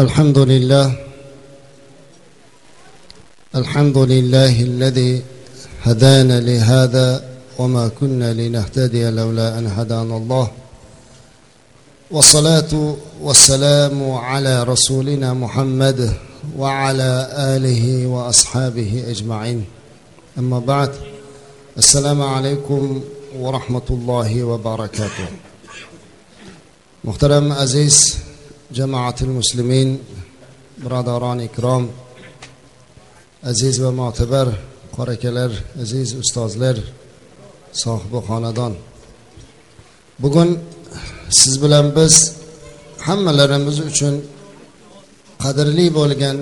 الحمد لله. الحمد لله الذي هدانا لهذا وما كنا لنهتدي لولا أن هدانا الله. والصلاة والسلام على رسولنا محمد وعلى آله وأصحابه أجمعين. أما بعد السلام عليكم ورحمة الله وبركاته. محترم عزيز جماعة المسلمين birodaron ikrom aziz va mo'tabar qorakalar aziz ustozlar sohibi xonadon bugun siz bilan biz hammalarimiz uchun qadrli bo'lgan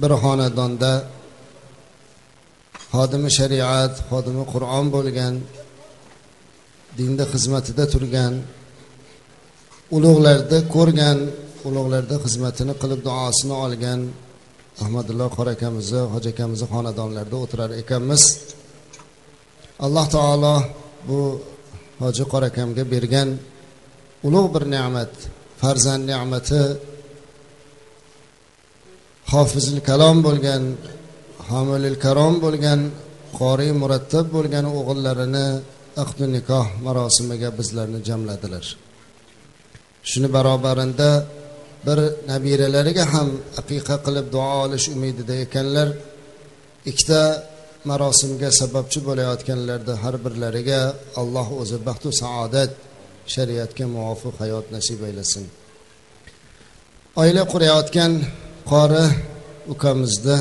bir xonadonda xodimi shariat xodimi qur'on bo'lgan dinda xizmatida turgan ulug'larda ko'rgan ulug'larda xizmatini qilib duosini olgan ahmadulloh qor akamizni hoji akamizni xonadonlarida o'tirar ekanmiz. Alloh taolo bu hoji qor akamga bergan ulug' bir ne'mat farzand ne'mati hofizil kalom bo'lgan homilil karom bo'lgan qoriy murattab bo'lgan o'g'illarini aqdu nikoh marosimiga bizlarni jamladilar. Shuni barobarinda bir nabiralariga ham aqiqa qilib duo olish umidida ekanlar. Ikkita marosimga sababchi bo'layotganlarda har birlariga alloh o'zi baxtu saodat shariatga muvofiq hayot nasib aylasin. Oila qurayotgan qori ukamizni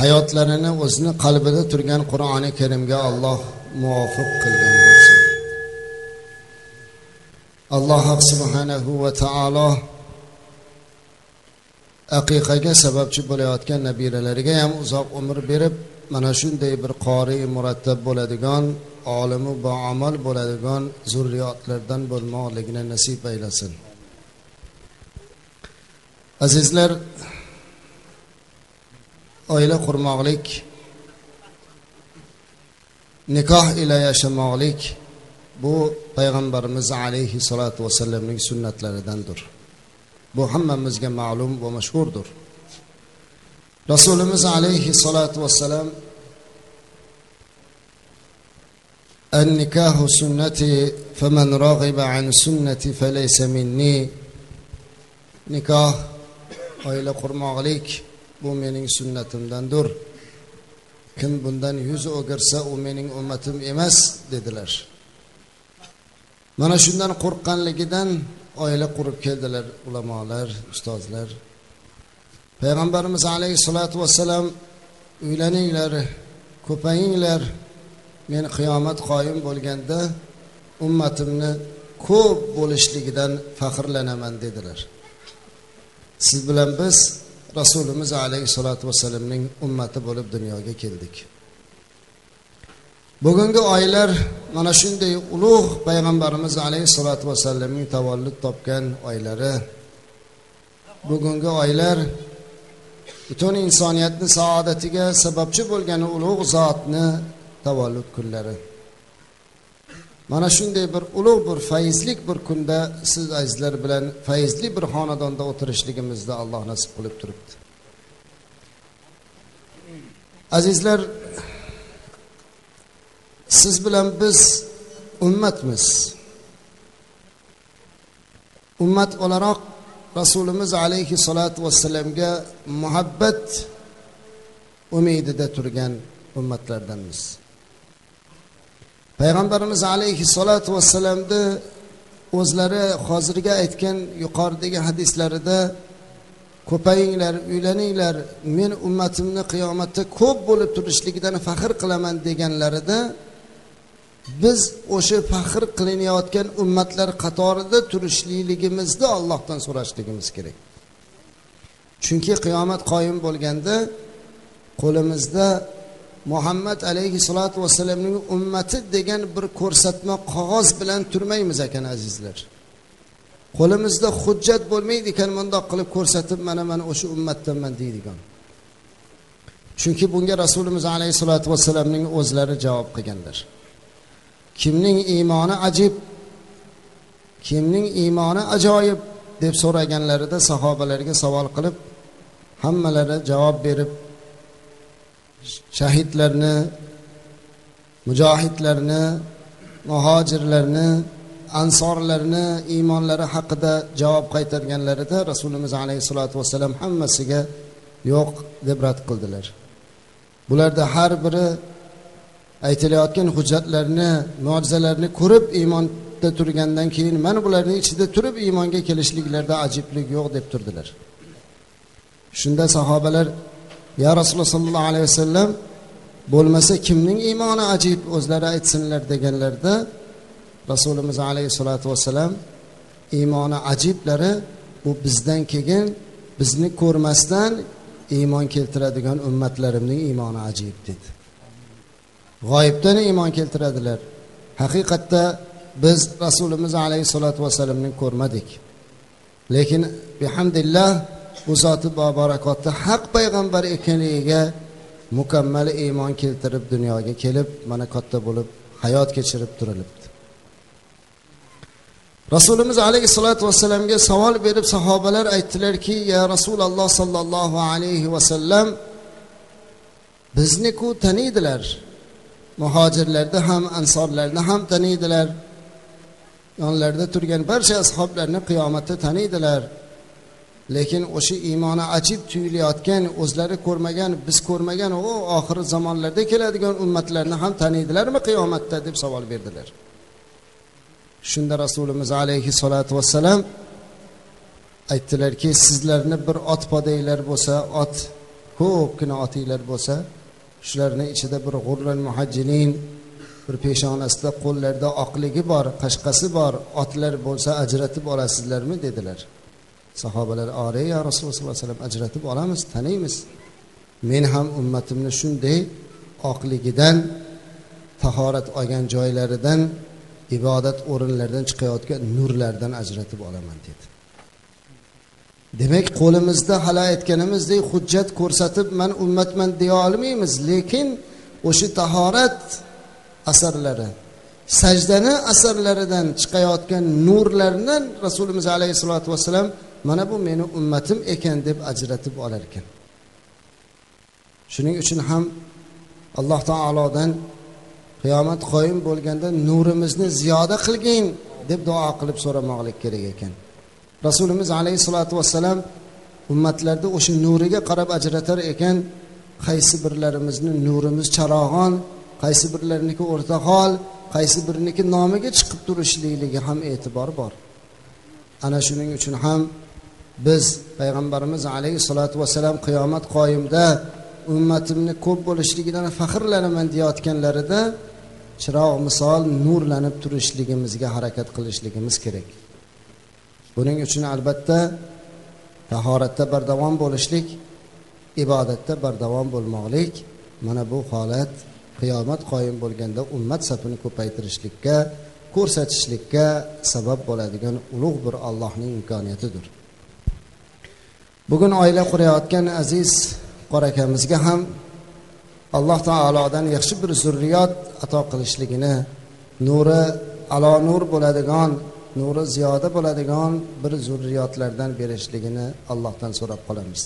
hayotlarini o'zini qalbida turgan qur'oni karimga alloh muvofiq qilgan bo'lsin alloh subhanahu va taolo aqiqaga sababchi bo'layotgan nabiralariga ham uzoq umr berib mana shunday bir qori murattab bo'ladigan olimi baamal bo'ladigan zurriyotlardan bo'lmoqligini nasib aylasin. Azizlar oila qurmoqlik nikoh ila yashamoqlik bu payg'ambarimiz alayhissalotu vassalamning sunnatlaridandir bu hammamizga ma'lum va mashhurdir rasulimiz alayhissalotu vassalam النكاح سنتي فمن رغب عن سنتي فليس مني nikoh oila qurmoqlik bu mening sunnatimdandir kim bundan yuz o'girsa u mening ummatim emas dedilar Mana shundan qo'rqqanligidan oila qurib keldilar ulamolar ustozlar. Payg'ambarimiz alayhissalotu vassalam uylaninglar ko'payinglar. Men qiyomat qoyim bo'lganda ummatimni ko'p bo'lishligidan faxrlanaman dedilar. Siz bilan biz rasulimiz alayhissalotu vassalamning ummati bo'lib dunyoga keldik. Bugungi oylar mana shunday ulug' payg'ambarimiz alayhissalotu vassalamning tavallud topgan oylari. Bugungi oylar butun insoniyatni saodatiga sababchi bo'lgan ulug' zotni tavallud kunlari. Mana shunday bir ulug' bir fayzlik bir kunda siz azizlar bilan fayzli bir xonadonda o'tirishligimizni alloh nasib qilib turibdi. Azizlar siz bilan biz ummatmiz. Ummat o'laroq rasulimiz alayhissalotu vassalamga muhabbat umidida turgan ummatlardanmiz. Payg'ambarimiz alayhissalotu vassalamni o'zlari hozirga aytgan yuqoridagi hadislarida ko'payinglar uylaninglar men ummatimni qiyomatda ko'p bo'lib turishligidan faxr qilaman deganlarida biz o'sha faxr qilinayotgan ummatlar qatorida turishligimizni allohdan so'rashligimiz kerak. Chunki qiyomat qoyim bo'lganda qo'limizda muhammad alayhissalotu vassalamning ummati degan bir ko'rsatma qog'oz bilan turmaymiz ekan azizlar. Qo'limizda hujjat bo'lmaydi ekan mundoq qilib ko'rsatib mana mana o'sha ummatdanman deydigan. Chunki bunga rasulimiz alayhissalotu vassalamning o'zlari javob qilganlar. Kimning iymoni ajib kimning iymoni ajoyib deb so'raganlarida sahobalarga savol qilib hammalari javob berib shahidlarni mujohidlarni muhojirlarni ansorlarni iymonlari haqida javob qaytarganlarida rasulimiz alayhissalotu vassalam hammasiga yo'q deb rad qildilar. Bularda har biri aytilayotgan hujjatlarni mo'jizalarni ko'rib iymonda turgandan keyin mana bularni ichida turib iymonga kelishliklarida ajiblik yo'q deb turdilar. Shunda sahobalar ya rasululloh sollallohu alayhi vasallam bo'lmasa kimning iymoni ajib o'zlari aytsinlar deganlarida rasulimiz alayhissalotu vassalam iymoni ajiblari bu bizdan keyin bizni ko'rmasdan iymon keltiradigan ummatlarimning iymoni ajib dedi. G'oyibdan iymon keltiradilar. Haqiqatda biz rasulimiz alayhissalotu vassalamni ko'rmadik. Lekin bihamdillah u zoti bobarakotda haq payg'ambar ekanligiga mukammal iymon keltirib dunyoga kelib mana katta bo'lib hayot kechirib turilibdi. Rasulimiz alayhissalotu vassalamga savol berib sahobalar aytdilarki ya rasululloh sollallohu alayhi vasallam bizni ku taniydilar. Muhojirlarni ham ansorlarni ham taniydilar. Yonlarida turgan barcha ashoblarni qiyomatda taniydilar. Lekin o'sha iymoni ajib tuyulayotgan o'zlari ko'rmagan biz ko'rmagan u oxirgi zamonlarda keladigan ummatlarni ham taniydilarmi qiyomatda? deb savol berdilar. Shunda rasulimiz alayhissalotu vassalam aytdilarki sizlarni bir ot podanglar bo'lsa ot ko'pgina otinglar bo'lsa shularni ichida bir g'urral muhajjilin bir peshonasida qo'llarida oqligi bor qashqasi bor otlar bo'lsa ajratib olasizlarmi dedilar. Sahobalar ore ya rasululloh sollallohu alayhi vasallam ajratib olamiz taniymiz. Men ham ummatimni shunday oqligidan tahorat olgan joylaridan ibodat o'rinlaridan chiqayotgan nurlardan ajratib olaman dedi. Demak qo'limizda hali aytganimizdek hujjat ko'rsatib man ummatman deya olmaymiz lekin o'sha tahorat asarlari sajdani asarlaridan chiqayotgan nurlardan rasulimiz alayhissalotu vassalam mana bu meni ummatim ekan deb ajratib olar ekan shuning uchun ham alloh taolodan qiyomat qoyim bo'lganda nurimizni ziyoda qilgin deb duo qilib so'ramoqlik kerak ekan. Rasulimiz alayhissalotu vassalam ummatlarda o'sha nuriga qarab ajratar ekan qaysi birlarimizni nurimiz charog'on qaysi birlariniki o'rta hol qaysi biriniki nomiga chiqib turishlikligi ham e'tibor bor. Ana shuning uchun ham biz payg'ambarimiz alayhissalotu vassalam qiyomat qoyimda ummatimni ko'p bo'lishligidan faxrlanaman deyayotganlarida chiroq misol nurlanib turishligimizga harakat qilishligimiz kerak. Buning uchun albatta tahoratda bardavom bo'lishlik ibodatda bardavom bo'lmoqlik. Mana bu holat qiyomat qoyim bo'lganda ummat safini ko'paytirishlikka ko'rsatishlikka sabab bo'ladigan ulug' bir allohning imkoniyatidir. Bugun oila qurayotgan aziz qorakamizga ham alloh taolodan yaxshi bir zurriyot ato qilishligini nuri alo nur bo'ladigan nuri ziyoda bo'ladigan bir zurriyotlardan berishligini allohdan so'rab qolamiz.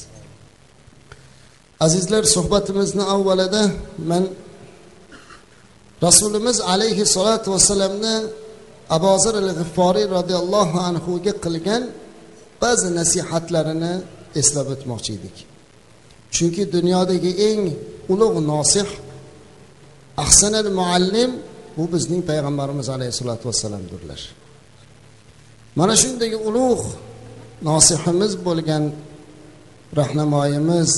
Azizlar suhbatimizni avvalida man rasulimiz alayhissalotu vassalamni abozir al g'ifforiy roziyallohu anhuga qilgan ba'zi nasihatlarini eslab o'tmoqchi edik. Chunki dunyodagi eng ulug' nosih ahsanal muallim bu bizning payg'ambarimiz alayhissalotu vassalamdirlar. Mana shunday ulug' nosihimiz bo'lgan rahnamoyimiz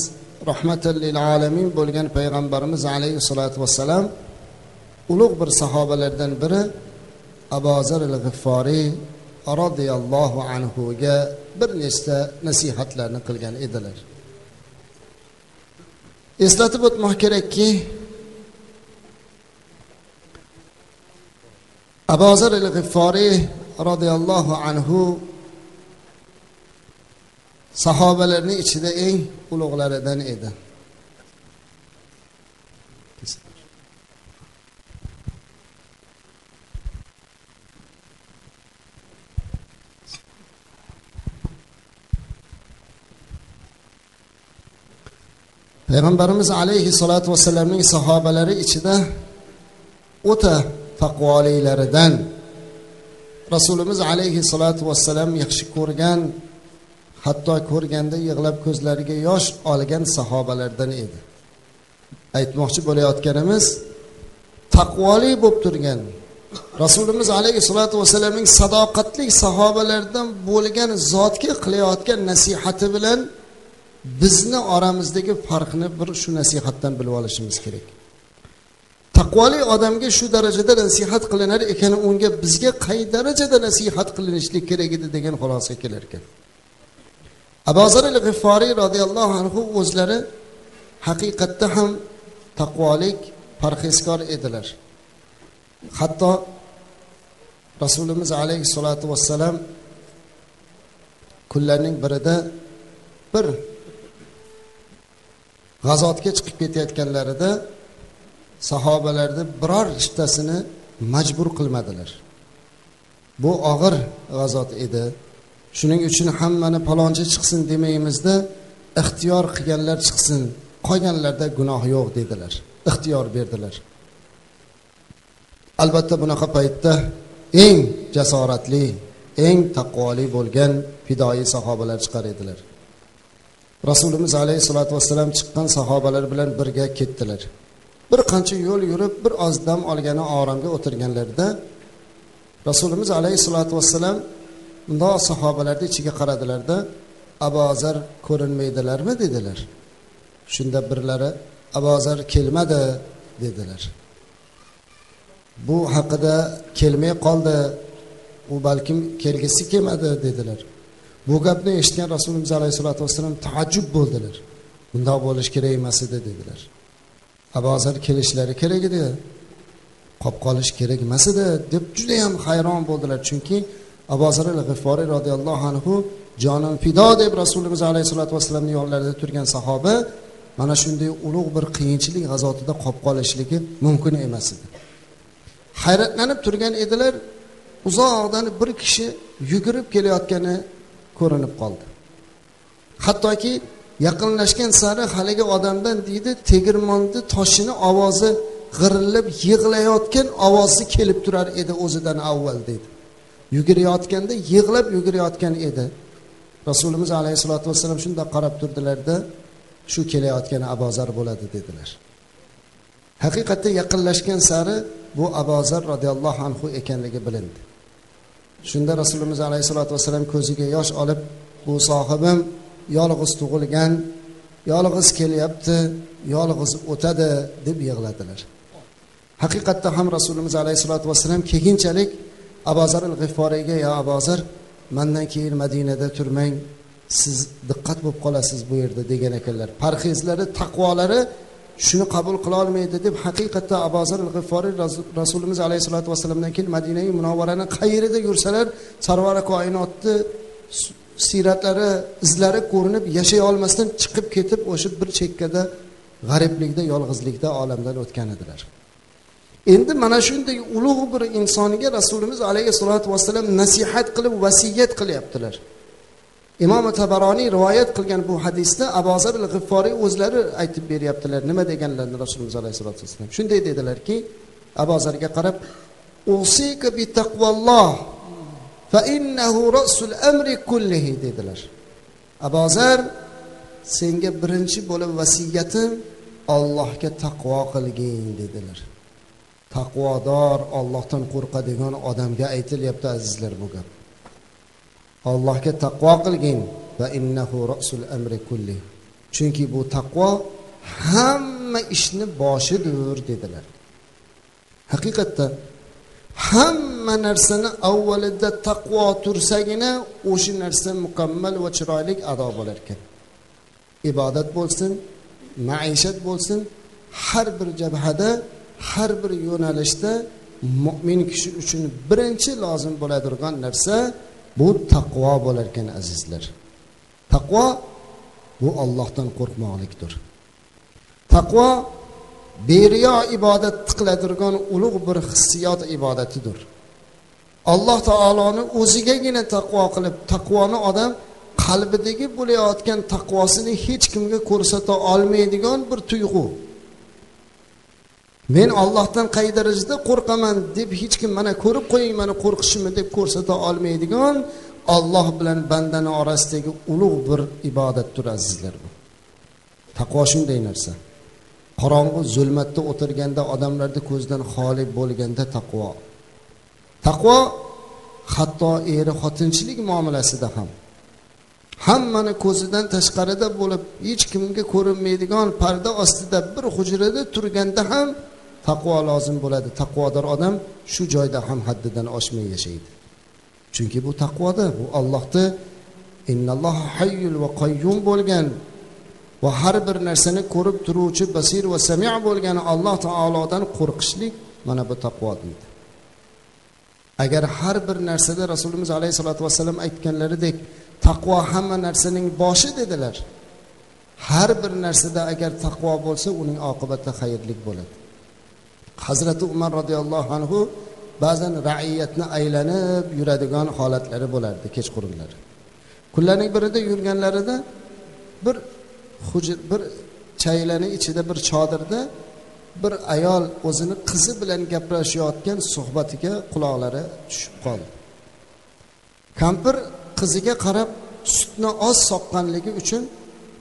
rahmatan lil alamin bo'lgan payg'ambarimiz alayhissalotu vassalam ulug' bir sahobalardan biri abozar al g'ifforiy roziyallohu anhuga bir nechta nasihatlarni qilgan edilar. Eslatib o'tmoq kerakki abozar al g'ifforiy roziyallohu anhu sahobalarning ichida eng ulug'laridan edi. Payg'ambarimiz alayhissalotu vassalamning sahobalari ichida o'ta taqvolilaridan rasulimiz alayhissalotu vassalam yaxshi ko'rgan hatto ko'rganda yig'lab ko'zlariga yosh olgan sahobalardan edi. Aytmoqchi bo'layotganimiz taqvoli bo'lib turgan rasulimiz alayhissalotu vassalamning sadoqatli sahobalaridan bo'lgan zotga qilayotgan nasihati bilan bizni oramizdagi farqni bir shu nasihatdan bilib olishimiz kerak. Taqvoli odamga shu darajada nasihat qilinar ekan unga bizga qay darajada nasihat qilinishlik kerak edi degan xulosaga kelar ekan. Abozar al g'ifforiy roziyallohu anhu o'zlari haqiqatda ham taqvolik parhezkor edilar. Hatto rasulimiz alayhissalotu vassalam kunlarning birida bir g'azotga chiqib ketayotganlarida sahobalarni biror ishtasini majbur qilmadilar. Bu og'ir g'azot edi. Shuning uchun hammani palonchi chiqsin demaymizda ixtiyor qilganlar chiqsin qolganlarda gunoh yo'q dedilar. Ixtiyor berdilar. Albatta bunaqa paytda eng jasoratli eng taqvoli bo'lgan fidoyi sahobalar chiqar edilar. Rasulimiz alayhissalotu vassalam chiqqan sahobalar bilan birga ketdilar. Bir qancha yo'l yurib bir oz dam olgani oromga o'tirganlarida rasulimiz alayhissalotu vassalam mundoq sahobalarni ichiga qaradilarda abozar ko'rinmaydilarmi? dedilar. Shunda birlari abozar kelmadi dedilar. Bu haqida kelmay qoldi u balkim kelgisi kelmadi dedilar. Bu gapni eshitgan rasulimiz alayhissalotu vassalam taajjub bo'ldilar. Bundoq bo'lishi kerak emas edi dedilar. Abozar kelishlari kerak edi. Qolib qolish kerak emas edi deb judayam hayron bo'ldilar. Chunki abozar al g'iforiy roziyallohu anhu jonim fido deb rasulimiz alayhissalotu vassalamni yonlarida turgan sahoba mana shunday ulug' bir qiyinchilik g'azotida qolib qolishligi mumkin emas edi. Hayratlanib turgan edilar uzoqdan bir kishi yugurib kelayotgani ko'rinib qoldi. Hattoki yaqinlashgan sari haligi odamdan deydi tegirmonni toshini ovozi g'irillab yig'layotgan ovozi kelib turar edi o'zidan avval deydi. Yugurayotganda yig'lab yugurayotgan edi. Rasulimiz alayhissalotu vassalam shundoq qarab turdilarda shu kelayotgan abozar bo'ladi dedilar. Haqiqatda yaqinlashgan sari bu abozar roziyallohu anhu ekanligi bilindi. Shunda rasulimiz alayhissalotu vassalam ko'ziga yosh olib bu sohibim yolg'iz tug'ilgan yolg'iz kelyapti yolg'iz o'tadi deb yig'ladilar. Haqiqatda ham rasulimiz alayhissalotu vassalam keyinchalik abozar al g'ifforiyga yo abozir mandan keyin madinada turmang siz diqqat bo'lib qolasiz bu yerda degan ekanlar. Parhezlari taqvolari shuni qabul qilolmaydi deb haqiqatda abozar al g'iforiy rasulimiz alayhissalotu vassalamdan keyin madinai munavvarani qayerida yursalar sarvari koinotni siyratlari izlari ko'rinib yashay olmasdan chiqib ketib o'sha bir chekkada g'ariblikda yolg'izlikda olamdan o'tgan edilar. Endi mana shunday ulug' bir insonga rasulimiz alayhissalotu vassalam nasihat qilib vasiyat qilyaptilar. Imom tabaroniy rivoyat qilgan bu hadisda abozar al g'ifforiy o'zlari aytib beryaptilar nima deganlarini rasulimiz alayhissalotu vassalam. Shunday dedilarki abozarga qarab dedilar. Abozar senga birinchi bo'lib vasiyatim ollohga taqvo qilgin dedilar. Taqvodor ollohdan qo'rqadigan odamga aytilyapti azizlar bu gap. Allohga taqvo qilgin. va innahu rasul amri kulli chunki bu taqvo hamma ishni boshidir dedilar. Haqiqatda hamma narsani avvalida taqvo tursagina o'sha narsa mukammal va chiroyli ado bo'lar ekan. Ibodat bo'lsin maishat bo'lsin har bir jabhada har bir yo'nalishda mo'min kishi uchun birinchi lozim bo'ladigan narsa bu taqvo bo'lar ekan azizlar. Taqvo bu ollohdan qo'rqmoqlikdir. Taqvo beriyo ibodat qiladigan ulug' bir hissiyot ibodatidir. Alloh taoloni o'zigagina taqvo qilib taqvoni odam qalbidagi bo'layotgan taqvosini hech kimga ko'rsata olmaydigan bir tuyg'u. Men ollohdan qay darajada qo'rqaman deb hech kim mana ko'rib qo'ying mani qo'rqishimni deb ko'rsata olmaydigan olloh bilan bandani orasidagi ulug' bir ibodatdir azizlar. Bu taqvo shunday narsa. Qorong'u zulmatda o'tirganda odamlarni ko'zidan xoli bo'lganda taqvo. Taqvo hatto eri xotinchilik muomalasida ham. Hammani ko'zidan tashqarida bo'lib hech kimga ko'rinmaydigan parda ostida bir hujrada turganda ham taqvo lozim bo'ladi. Taqvodor odam shu joyda ham haddidan oshmay yashaydi. Chunki bu taqvoda bu ollohni innalloh hayyul va qayyum bo'lgan va har bir narsani ko'rib turuvchi basir va sami bo'lgan alloh taolodan qo'rqishlik mana bu taqvo deydi. Agar har bir narsada rasulimiz alayhissalotu vassalam aytganlaridek taqvo hamma narsaning boshi dedilar har bir narsada agar taqvo bo'lsa uning oqibati xayrli bo'ladi. Hazrati umar roziyallohu anhu ba'zan raiyatni aylanib yuradigan holatlari bo'lardi kechqurunlari. Kunlarning birida yurganlarida bir hujr bir chaylani ichida bir chodirda bir ayol o'zini qizi bilan gaplashayotgan suhbatiga quloqlari tushib qoldi. Kampir qiziga qarab sutni oz soqqanligi uchun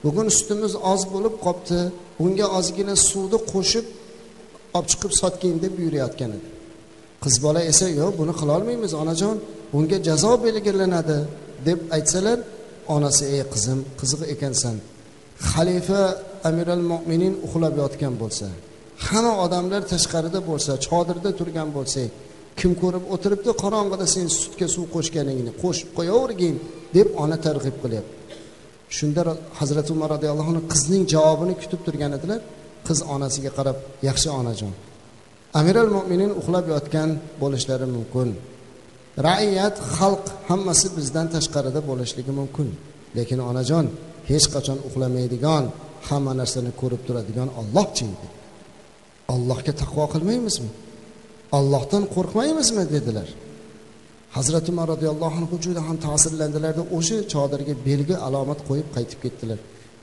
bugun sutimiz oz bo'lib qolibdi bunga ozgina suvni qo'shib olib chiqib sotgin deb buyurayotgan edi. Qiz bola esa yo'q buni qilolmaymiz onajon bunga jazo belgilanadi deb aytsalar onasi ey qizim qiziq ekansan xalifa amiral mo'minin uxlab yotgan bo'lsa hamma odamlar tashqarida bo'lsa chodirda turgan bo'lsak kim ko'rib o'tiribdi qorong'ida sen sutga suv qo'shganingni qo'shib qo'yavergin deb ona targ'ib qilyapti. Shunda hazrati umar roziyallohu anhu qizning javobini kutib turgan edilar. Qiz onasiga qarab yaxshi onajon amiral mo'minin uxlab yotgan bo'lishlari mumkin. Raiyat xalq hammasi bizdan tashqarida bo'lishligi mumkin. Lekin onajon hech qachon uxlamaydigan hamma narsani ko'rib turadigan ollohchi edi. Allohga taqvo qilmaymizmi? Allohdan qo'rqmaymizmi? dedilar. Hazrati umar roziyallohu anhu juda ham ta'sirlandilarda o'sha chodirga belgi alomat qo'yib qaytib ketdilar.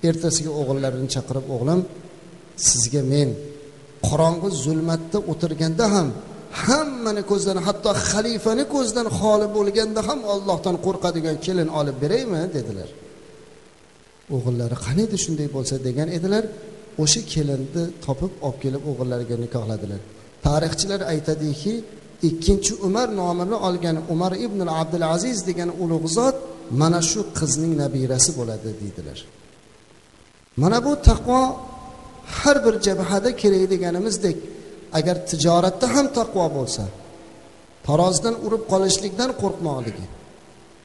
Ertasiga o'g'illarini chaqirib o'g'lim sizga men qorong'i zulmatda o'tirganda ham hammani ko'zdan hatto xalifani ko'zdan xoli bo'lganda ham ollohdan qo'rqadigan kelin olib beraymi? dedilar. O'g'illari qani edi shunday bo'lsa degan edilar. O'sha kelinni topib olib kelib o'g'illariga nikohladilar. Tarixchilar aytadiki ikkinchi umar nomini olgan umar ibn abdul aziz degan ulug' zot mana shu qizning nabirasi bo'ladi deydilar. Mana bu taqvo har bir jabhada kerak deganimizdek agar tijoratda ham taqvo bo'lsa tarozidan urib qolishlikdan qo'rqmoqligi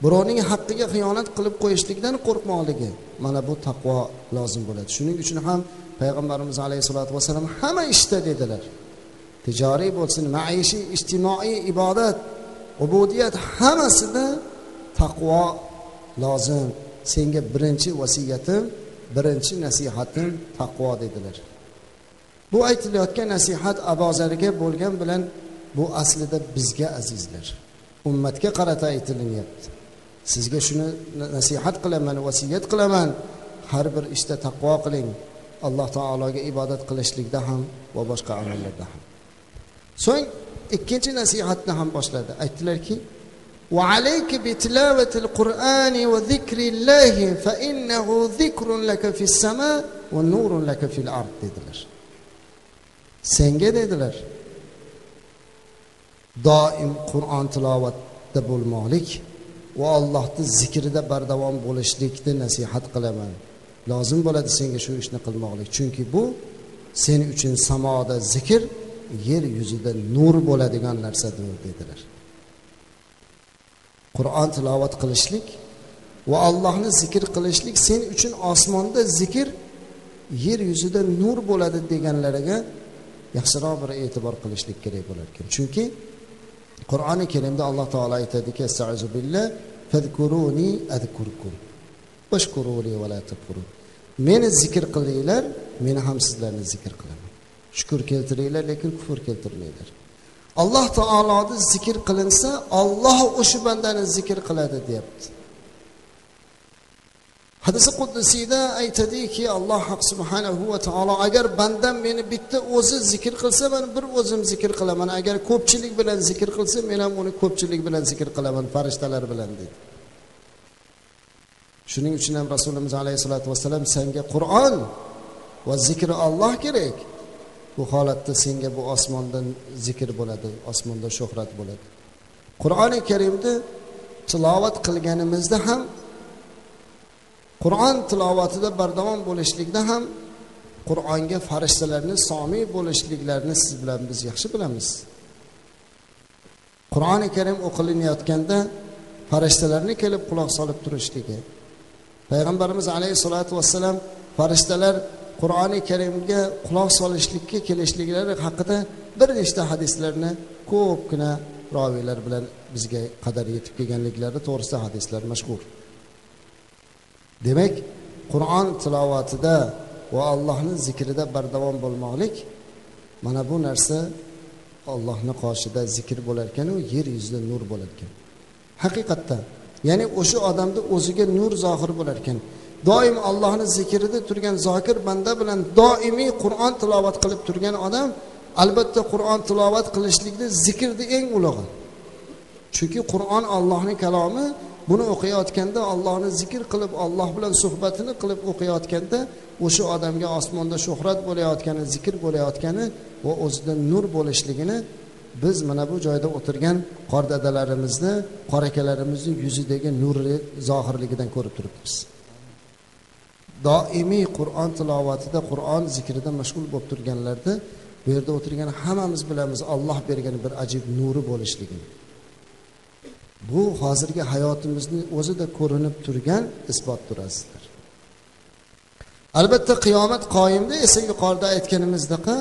birovning haqqiga xiyonat qilib qo'yishlikdan qo'rqmoqligi mana bu taqvo lozim bo'ladi. Shuning uchun ham payg'ambarimiz alayhissalotu vassalam hamma ishda dedilar. Tijoriy bo'lsin maishiy ijtimoiy ibodat ubudiyat hammasida taqvo lozim. Senga birinchi vasiyatim birinchi nasihatim taqvo dedilar. Bu aytilayotgan nasihat abozarga bo'lgan bilan bu aslida bizga azizlar. Ummatga qarata aytilinyapti sizga shuni nasihat qilaman vasiyat qilaman har bir ishda taqvo qiling alloh taologa ibodat qilishlikda ham va boshqa amallarda ham so'ng ikkinchi nasihatni ham boshladi aytdilarki وعليك بتلاوة القرآن وذكر الله فإنه ذكر لك في السماء ونور لك في الأرض dedilar senga dedilar doim qur'on tilovatda bo'lmoqlik va allohni zikrida bardavom bo'lishlikni nasihat qilaman. Lozim bo'ladi senga shu ishni qilmoqlik. Chunki bu sen uchun samoda zikr yer yuzida nur bo'ladigan narsadir dedilar. Qur'on tilovat qilishlik va allohni zikr qilishlik sen uchun osmonda zikr yer yuzida nur bo'ladi deganlariga yaxshiroq bir e'tibor qilishlik kerak bo'lar ekan. Chunki qur'oni karimda alloh taolo aytadiki meni zikr qilinglar men ham sizlarni zikr qilaman. Shukur keltiringlar lekin kufr keltirmanglar. Alloh taoloni zikr qilinsa olloh o'sha bandani zikr qiladi deyapti. Hadisi quddisiyda aytadiki alloh subhanahu va taolo agar bandam meni bitta o'zi zikr qilsa man bir o'zim zikr qilaman. Agar ko'pchilik bilan zikr qilsa men ham uni ko'pchilik bilan zikr qilaman farishtalar bilan dedi. Shuning uchun ham rasulimiz alayhissalotu vassalam senga qur'on va zikri olloh kerak. Bu holatda senga bu osmondan zikr bo'ladi osmonda shuhrat bo'ladi. Qur'oni karimni tilovat qilganimizda ham qur'on tilovatida bardavom bo'lishlikda ham qur'onga farishtalarni somiy bo'lishliklarini siz bilan biz yaxshi bilamiz. Qur'oni karim o'qilinayotganda farishtalarni kelib quloq solib turishligi payg'ambarimiz alayhissalotu vassalam farishtalar qur'oni karimga quloq solishlikka kelishliklari haqida bir nechta hadislarni ko'pgina roviylar bilan bizga qadar yetib kelganliklari to'g'risida hadislar mashhur. Demak qur'on tilovatida va allohni zikrida bardavom bo'lmoqlik. Mana bu narsa ollohni qoshida zikr bo'lar ekanu yer yuzida nur bo'lar ekan haqiqatda ya'ni o'sha odamni o'ziga nur zohir bo'lar ekan doim allohni zikrida turgan zokir banda bilan doimiy qur'on tilovat qilib turgan odam albatta qur'on tilovat qilishlikni zikrni eng ulug'i. Chunki qur'on ollohni kalomi buni o'qiyotganda allohni zikr qilib alloh bilan suhbatini qilib o'qiyotganda o'sha odamga osmonda shuhrat bo'layotgani zikr bo'layotgani va o'zida nur bo'lishligini biz mana bu joyda o'tirgan qor dadalarimizni akalarimizni yuzidagi nurli zohirligidan ko'rib turibmiz. Doimiy qur'on tilovatida qur'on zikrida mashg'ul bo'lib turganlarda bu yerda o'tirgan hammamiz bilamiz olloh bergan bir ajib nuri bo'lishligini. Bu hozirgi hayotimizni o'zida ko'rinib turgan isbotdir azizlar albatta qiyomat qoyimda esa yuqorida aytganimizdaqa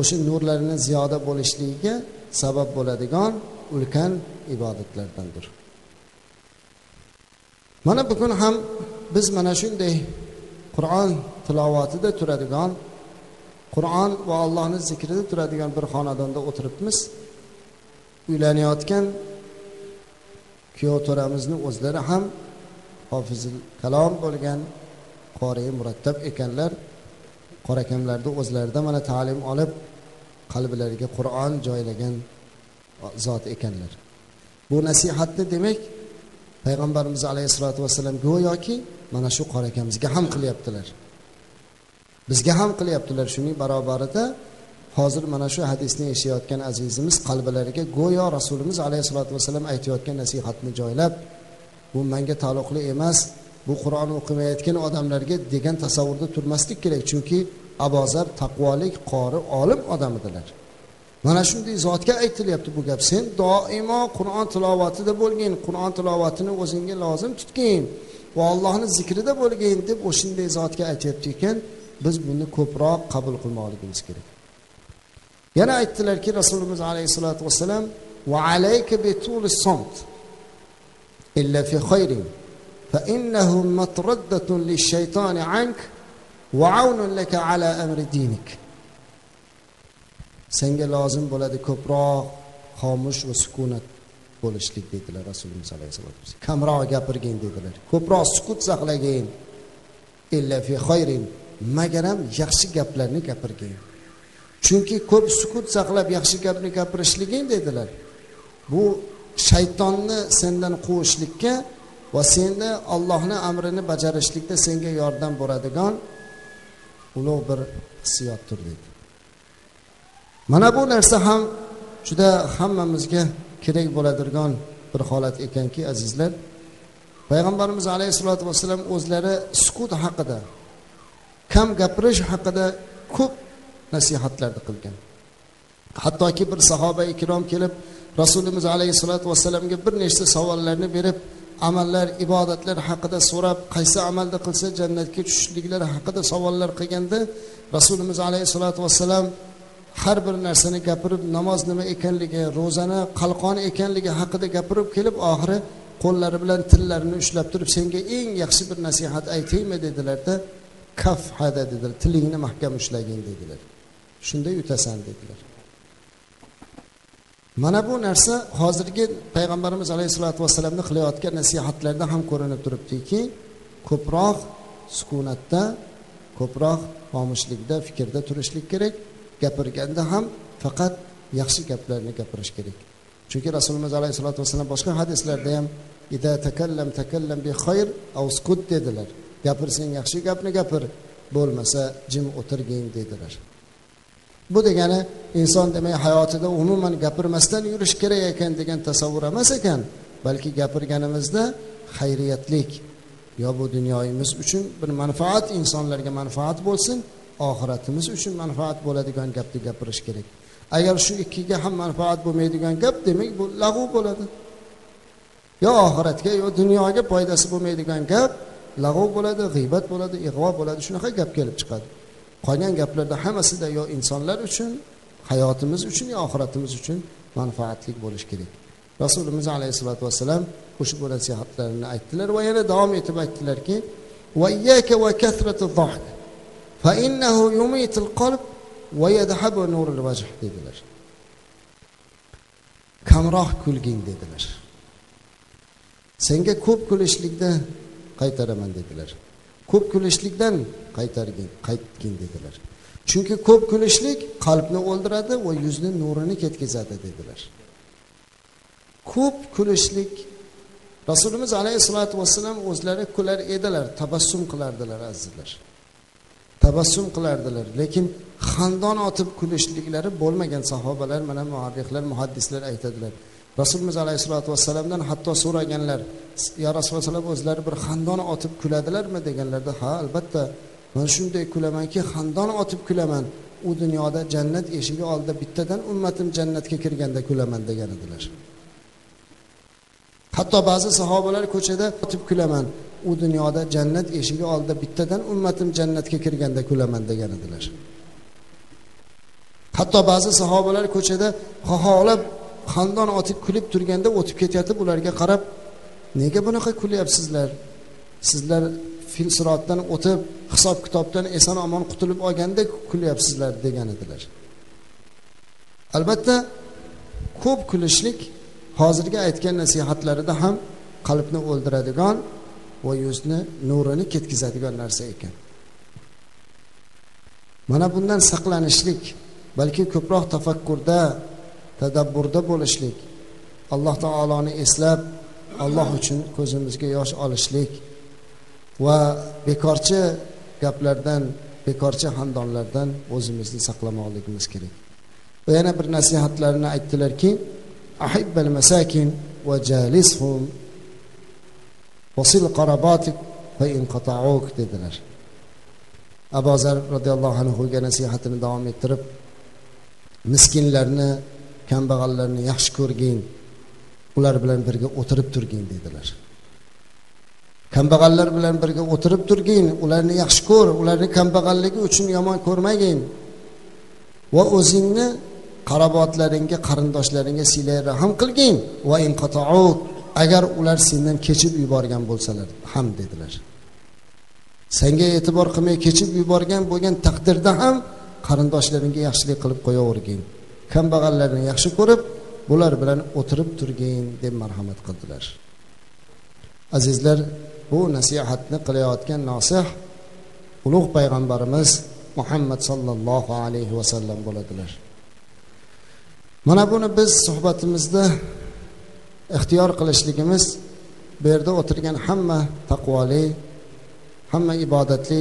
o'sha nurlarini ziyoda bo'lishligiga sabab bo'ladigan ulkan ibodatlardandir. Mana bugun ham biz mana shunday qur'on tilovatida turadigan qur'on va allohni zikrida turadigan bir xonadonda o'tiribmiz. Uylanayotgan kuyov to'ramizni o'zlari ham hofizil kalom bo'lgan qori murattab ekanlar. Qorakamlarni o'zlarida mana ta'lim olib qalblariga qur'on joylagan zot ekanlar. Bu nasihatni demak payg'ambarimiz alayhissalotu vassalam go'yoki mana shu qorakamizga ham qilyaptilar. Bizga ham qilyaptilar shuning barobarida hozir mana shu hadisni eshitayotgan azizimiz qalblariga go'yo rasulimiz alayhissalotu vassalam aytayotgan nasihatni joylab bu manga taalluqli emas bu qur'on o'qimayotgan odamlarga degan tasavvurda turmaslik kerak chunki abozar taqvolik qori olim odam edilar mana shunday zotga aytilyapti bu gap. Sen doimo qur'on tilovatida bo'lgin qur'on tilovatini o'zingga lozim tutgin va allohni zikrida bo'lgin deb o'shanday zotga aytyapti ekan. Biz buni ko'proq qabul qilmoqligimiz kerak. Yana aytdilarki rasulimiz alayhissalotu vassalam va alayka bituli somt illa fi khayrin fa innahu matraddatun lishaytoni ank va aunun laka ala amri dinik senga lozim bo'ladi ko'proq xomush va sukunat bo'lishlik dedilar rasulimiz alayhisalotu vassalam kamroq gapirgin dedilar ko'proq sukut saqlagin illa fi xayrin magaram yaxshi gaplarni gapirgin chunki ko'p sukut saqlab yaxshi gapni gapirishliging dedilar. Bu shaytonni sendan quvishlikka va seni ollohni amrini bajarishlikda senga yordam bo'ladigan ulug' bir hissiyotdir dedi. Mana bu narsa ham juda hammamizga kerak bo'ladigan bir holat ekanki azizlar. Payg'ambarimiz alayhissalotu vassalam o'zlari sukut haqida kam gapirish haqida ko'p nasihatlarni qilgan. Hattoki bir sahoba ikrom kelib rasulimiz alayhissalotu vassalamga bir nechta savollarni berib amallar ibodatlar haqida so'rab qaysi amalni qilsa jannatga tushishliklari haqida savollar qilganda rasulimiz alayhissalotu vassalam har bir narsani gapirib namoz nima ekanligi ro'zani qalqon ekanligi haqida gapirib kelib oxiri qo'llari bilan tillarini ushlab turib senga eng yaxshi bir nasihat aytaymi? dedilarda kaf hada dedilar tilingni mahkam ushlagin dedilar. Shunda yutasan dedilar. Mana bu narsa hozirgi payg'ambarimiz alayhissalotu vassalamni qilayotgan nasihatlarda ham ko'rinib turibdiki ko'proq sukunatda ko'proq xomushlikda fikrda turishlik kerak gapirganda ham faqat yaxshi gaplarni gapirish kerak. Chunki rasulimiz alayhissalotu vassalam boshqa hadislarda ham ida takallam takallam bi xayr avskut dedilar. Gapirsang yaxshi gapni gapir bo'lmasa jim o'tirgin dedilar. Bu degani inson demak hayotida umuman gapirmasdan yurish kerak ekan degan tasavvur emas ekan balki gapirganimizda xayriyatlik yo bu dunyoyimiz uchun bir manfaat insonlarga manfaat bo'lsin oxiratimiz uchun manfaat bo'ladigan gapni gapirish kerak. Agar shu ikkiga ham manfaat bo'lmaydigan gap demak bu lag'u bo'ladi. Yo oxiratga yo dunyoga foydasi bo'lmaydigan gap lag'u bo'ladi g'iybat bo'ladi ig'vo bo'ladi shunaqa gap kelib chiqadi. Qolgan gaplarda hammasida yo insonlar uchun hayotimiz uchun yo oxiratimiz uchun manfaatli bo'lishi kerak. Rasulimiz alayhissalotu vassalam ushbu nasihatlarini aytdilar va yana davom etib aytdilarki dedilar. Kamroq kulging dedilar. Senga ko'p kulishlikni qaytaraman dedilar. Ko'p kulishlikdan qaytargin qaytgin dedilar. Chunki ko'p kulishlik qalbni o'ldiradi va yuzni nurini ketkazadi dedilar. Ko'p kulishlik rasulimiz alayhissalotu vassalam o'zlari kular edilar tabassum qilardilar azizlar. Tabassum qilardilar lekin xandon otib kulishliklari bo'lmagan sahobalar mana muarrihlar muhaddislar aytadilar rasulimiz alayhissalotu vassalamdan hatto so'raganlar yo rasululloh o'zlari bir xandon otib kuladilarmi? deganlarda ha albatta man shunday kulamanki xandon otib kulaman. U dunyoda jannat eshigi oldida bittadan ummatim jannatga kirganda kulaman degan edilar. Hatto ba'zi sahobalar ko'chada otib kulaman. U dunyoda jannat eshigi oldida bittadan ummatim jannatga kirganda kulaman degan edilar. Hatto ba'zi sahobalar ko'chada xoholab xandon otib kulib turganda o'tib ketayotib ularga qarab nega bunaqa kulyapsizlar? Sizlar fil sirotdan o'tib hisob kitobdan eson omon qutulib olganda kulyapsizlar degan edilar. Albatta ko'p kulishlik hozirgi aytgan nasihatlarida ham qalbni o'ldiradigan va yuzni nurini ketkazadigan narsa ekan. Mana bundan saqlanishlik balki ko'proq tafakkurda tadabburda bo'lishlik. Alloh taoloni eslab alloh uchun ko'zimizga yosh olishlik va bekorchi gaplardan bekorchi xandonlardan o'zimizni saqlamoqligimiz kerak. Va yana bir nasihatlarini aytdilarki ahibbal masakin va jalishum vasil qarabotik va inqata'uk dedilar. Abu zar roziyallohu anhuga nasihatini davom ettirib miskinlarni kambag'allarni yaxshi ko'rgin ular bilan birga o'tirib turgin dedilar. Kambag'allar bilan birga o'tirib turgin ularni yaxshi ko'r ularni kambag'alligi uchun yomon ko'rmagin. Va o'zingni qarabotlaringga qarindoshlaringga siylay rahm qilgin. Va agar ular sendan kechib yuborgan bo'lsalar ham dedilar. Senga e'tibor qilmay kechib yuborgan bo'lgan taqdirda ham qarindoshlaringga yaxshilik qilib qo'yavergin. Kambag'allarni yaxshi ko'rib bular bilan o'tirib turgin deb marhamat qildilar. Azizlar bu nasihatni qilayotgan nosih ulug' payg'ambarimiz muhammad sollallohu alayhi vasallam bo'ladilar. Mana buni biz suhbatimizda ixtiyor qilishligimiz bu yerda o'tirgan hamma taqvoli hamma ibodatli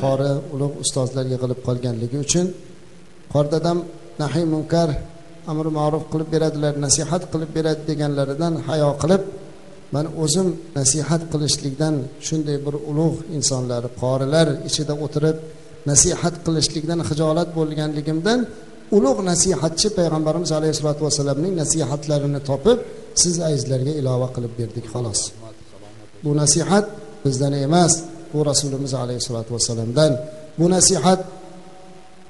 qori ulug' ustozlar yig'ilib qolganligi uchun qordadam nahiy munkar amri ma'ruf qilib beradilar nasihat qilib beradi deganlaridan hayo qilib man o'zim nasihat qilishlikdan shunday bir ulug' insonlar qorilar ichida o'tirib nasihat qilishlikdan hijolat bo'lganligimdan ulug' nasihatchi payg'ambarimiz alayhissalotu vassalamning nasihatlarini topib siz azizlarga ilova qilib berdik xolos. Bu nasihat bizdan emas bu rasulimiz alayhissalotu vassalamdan. Bu nasihat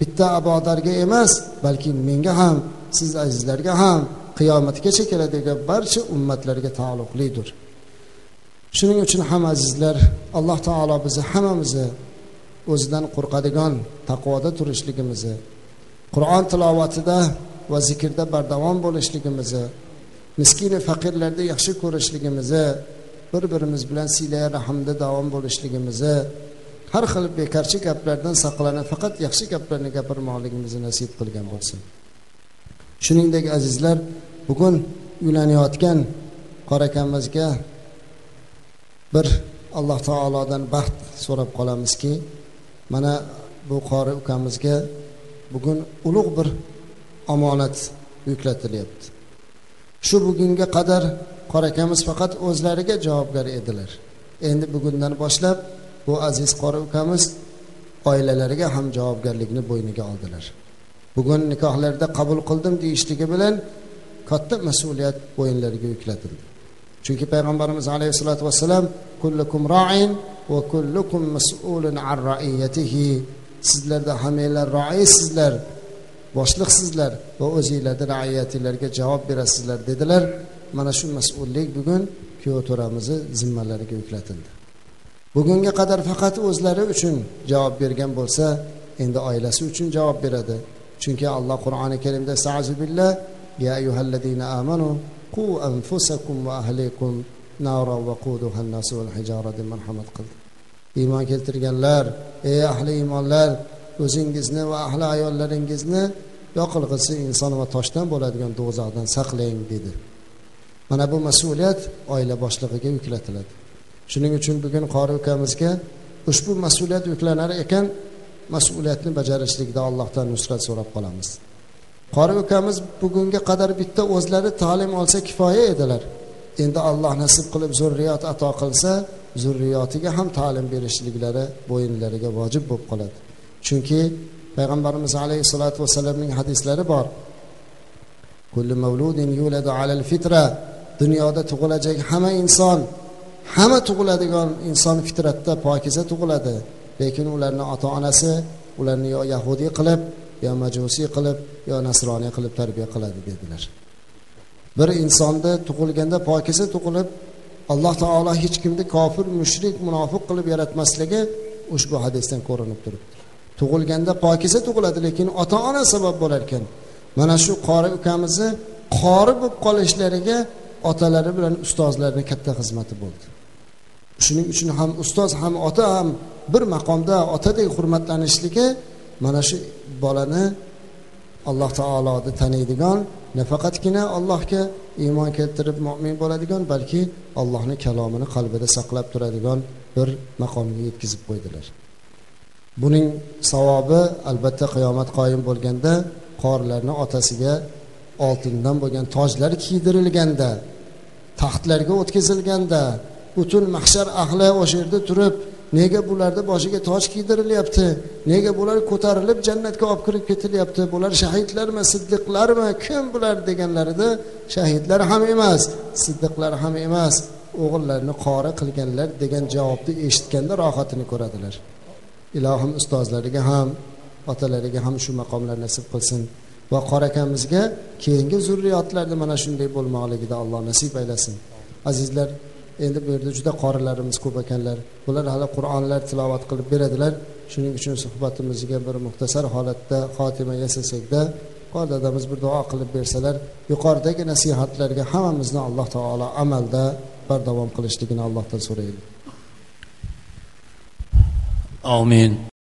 bitta abodarga emas balki menga ham siz azizlarga ham qiyomatgacha keladigan barcha ummatlarga taalluqlidir. Shuning uchun ham azizlar alloh taolo bizni hammamizni o'zidan qo'rqadigan taqvoda turishligimizni qur'on tilovatida va zikrda bardavom bo'lishligimizni miskini faqirlarni yaxshi ko'rishligimizni bir birimiz bilan silay rahmda davom bo'lishligimizni har xil bekorchi gaplardan saqlanib faqat yaxshi gaplarni gapirmoqligimizni nasib qilgan bo'lsin. Shuningdek azizlar bugun uylanayotgan qorakamizga bir alloh taolodan baxt so'rab qolamizki mana bu qori ukamizga bugun ulug' bir omonat yuklatilyapti. Shu bugunga qadar qorakamiz faqat o'zlariga javobgar edilar. Endi bugundan boshlab bu aziz qori ukamiz oilalariga ham javobgarlikni bo'yniga oldilar. Bugun nikohlarda qabul qildim deyishligi bilan katta mas'uliyat bo'yinlariga yuklatildi. Chunki payg'ambarimiz alayhissalotu vassalam kullukum roin va kullukum mas'ulun an raiyatihi. Sizlarda hammanglar roisizlar boshliqsizlar va o'zinglarni raiyatinglarga javob berasizlar dedilar. Mana shu mas'ullik bugun kuyov to'ramizni zimmalariga yuklatildi. Bugunga qadar faqat o'zlari uchun javob bergan bo'lsa endi oilasi uchun javob beradi. Chunki alloh qur'oni karimda billah ya ayyuhallazina amanu qu anfusakum va ahlikum nara waquduha an-nas wal deb marhamat qildi iymon keltirganlar ey ahli iymonlar o'zingizni va ahli ayollaringizni yoqilg'isi inson va toshdan bo'ladigan do'zaxdan saqlang dedi. Mana bu mas'uliyat oila boshlig'iga yuklatiladi. Shuning uchun bugun qori ukamizga ushbu mas'uliyat yuklanar ekan mas'uliyatni bajarishlikda allohdan nusrat so'rab qolamiz. Qori ukamiz bugunga qadar bitta o'zlari ta'lim olsa kifoya edilar. Endi alloh nasib qilib zurriyot ato qilsa zurriyotiga ham ta'lim berishliklari bo'yinlariga vojib bo'lib qoladi. Chunki payg'ambarimiz alayhissalotu vassalamning hadislari bor. Kulli mavludin yuladu alal fitra. Dunyoda tug'ilajak hamma inson hamma tug'iladigan inson fitratda pokiza tug'iladi. Lekin ularni ota onasi ularni yo yahudiy qilib yo majusiy qilib yo nasroniy qilib tarbiya qiladi dedilar. Bir insonni tug'ilganda pokiza tug'ilib alloh taolo hech kimni kofir mushrik munofiq qilib yaratmasligi ushbu hadisdan ko'rinib turibdi. Tug'ilganda pokiza tug'iladi lekin ota ona sabab bo'lar ekan mana shu qori ukamizni qori bo'lib qolishlariga otalari bilan ustozlarni katta xizmati bo'ldi. Shuning uchun ham ustoz ham ota ham bir maqomda otadek hurmatlanishligi mana shu bolani alloh taoloni taniydigan nafaqatgina allohga iymon keltirib mo'min bo'ladigan balki allohni kalomini qalbida saqlab turadigan bir maqomga yetkazib qo'ydilar. Buning savobi albatta qiyomat qoyim bo'lganda qorilarni otasiga oltindan bo'lgan tojlar kiydirilganda taxtlarga o'tkazilganda butun mahshar ahli o'sha yerda turib nega bularni boshiga toj kiydirilyapti? Nega bular ko'tarilib jannatga olib kirib ketilyapti? Bular shahidlarmi siddiqlarmi? Kim bular deganlarida shahidlar ham emas siddiqlar ham emas. O'g'illarini qori qilganlar degan javobni eshitganda rohatini ko'radilar. Ilohim ustozlariga ham otalariga ham shu maqomlar nasib qilsin. Va qora akamizga keyingi zurriyotlarni mana shunday bo'lmoqligida alloh nasib aylasin. Azizlar endi bu yerda juda qorilarimiz ko'p ekanlar. Bular hali qur'onlar tilovat qilib beradilar. Shuning uchun suhbatimizga bir muxtasar holatda xotima yasasakda qori dadamiz bir duo qilib bersalar yuqoridagi nasihatlarga hammamizni alloh taolo amalda bardavom qilishligini allohdan so'raylik. Amin.